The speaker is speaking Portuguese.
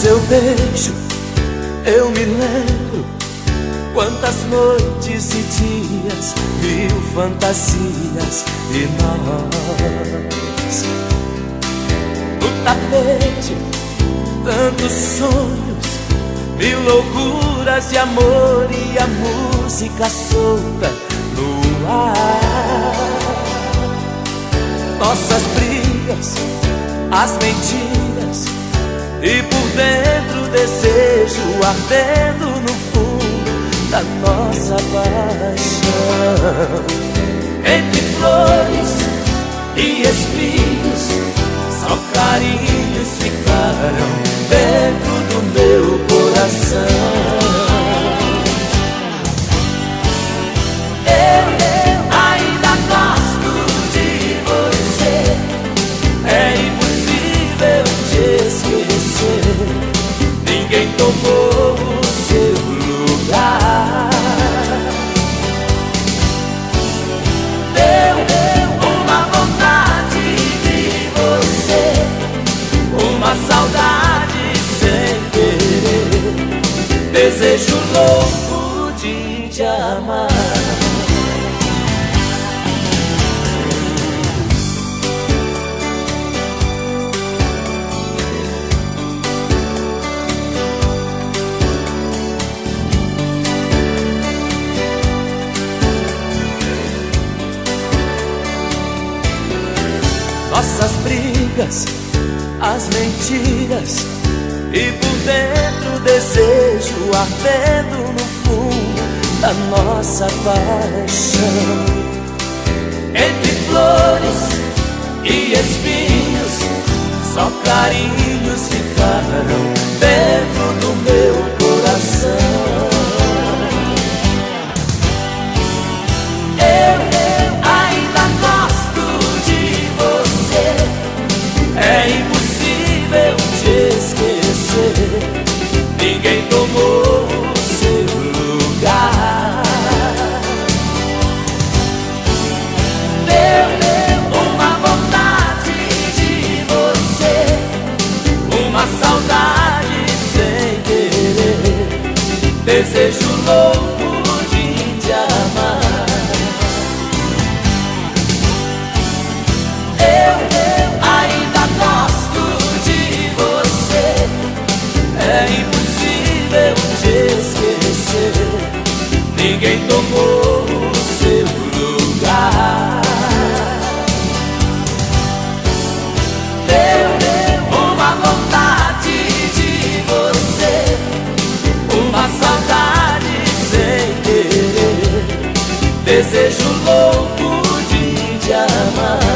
seu beijo eu me lembro Quantas noites e dias, mil fantasias e nós. No tapete, tantos sonhos, mil loucuras de amor e a música solta no ar. Nossas brigas, as mentiras e por dentro desejo ardendo no fundo da nossa paixão. Entre flores tomou o seu lugar. Deu uma vontade de você, uma saudade sem querer, desejo louco de te amar. Nossas brigas, as mentiras e por dentro o desejo ardendo no fundo da nossa paixão. Entre flores e espinhos, desejo louco de te amar. Eu ainda gosto de você. É impossível te esquecer. Ninguém tomou jeito louco de te amar.